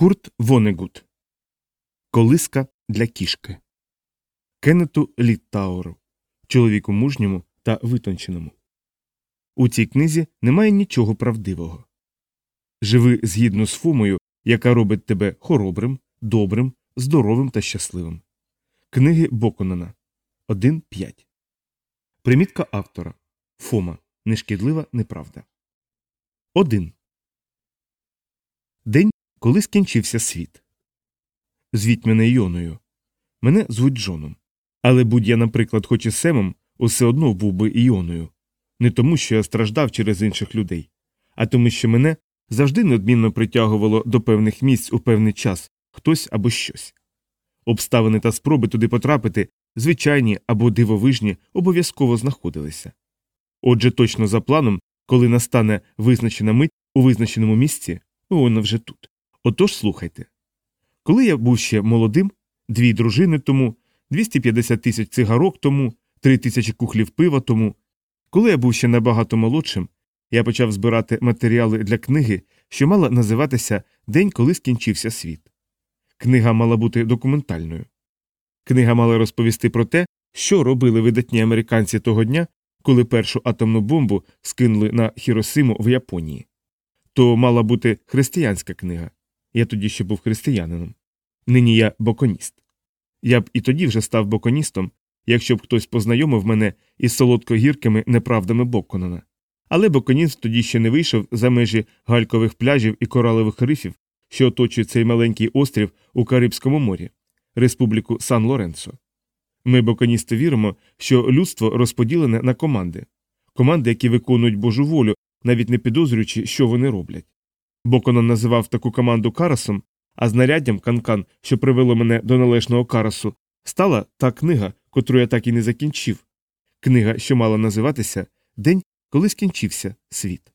Курт Вонегут Колиска для кішки Кеннету Літтауру Чоловіку мужньому та витонченому. У цій книзі немає нічого правдивого. Живи згідно з фумою, яка робить тебе хоробрим, добрим, здоровим та щасливим. Книги Боконана 1.5 Примітка автора Фома. Нешкідлива неправда. 1. День, коли скінчився світ. Звіть мене Йоною. Мене звуть Джоном. Але будь я, наприклад, хоч і Семом, усе одно був би Іоною. Не тому, що я страждав через інших людей, а тому, що мене завжди неодмінно притягувало до певних місць у певний час хтось або щось. Обставини та спроби туди потрапити, звичайні або дивовижні, обов'язково знаходилися. Отже, точно за планом, коли настане визначена мить у визначеному місці, вона вже тут. Отож слухайте. Коли я був ще молодим, дві дружини тому, 250 тисяч цигарок тому, три тисячі кухлів пива тому, коли я був ще набагато молодшим, я почав збирати матеріали для книги, що мала називатися День, коли скінчився світ. Книга мала бути документальною. Книга мала розповісти про те, що робили видатні американці того дня, коли першу атомну бомбу скинули на Хіросиму в Японії. То мала бути християнська книга. Я тоді ще був християнином. Нині я боконіст. Я б і тоді вже став боконістом, якщо б хтось познайомив мене із солодкогіркими неправдами Боконана. Але боконіст тоді ще не вийшов за межі галькових пляжів і коралових рифів, що оточують цей маленький острів у Карибському морі, республіку Сан Лоренцо. Ми, боконісти, віримо, що людство розподілене на команди, команди, які виконують Божу волю, навіть не підозрюючи, що вони роблять. Боконан називав таку команду карасом, а знаряддям канкан, що привело мене до належного карасу, стала та книга, котру я так і не закінчив. Книга, що мала називатися День, коли скінчився світ.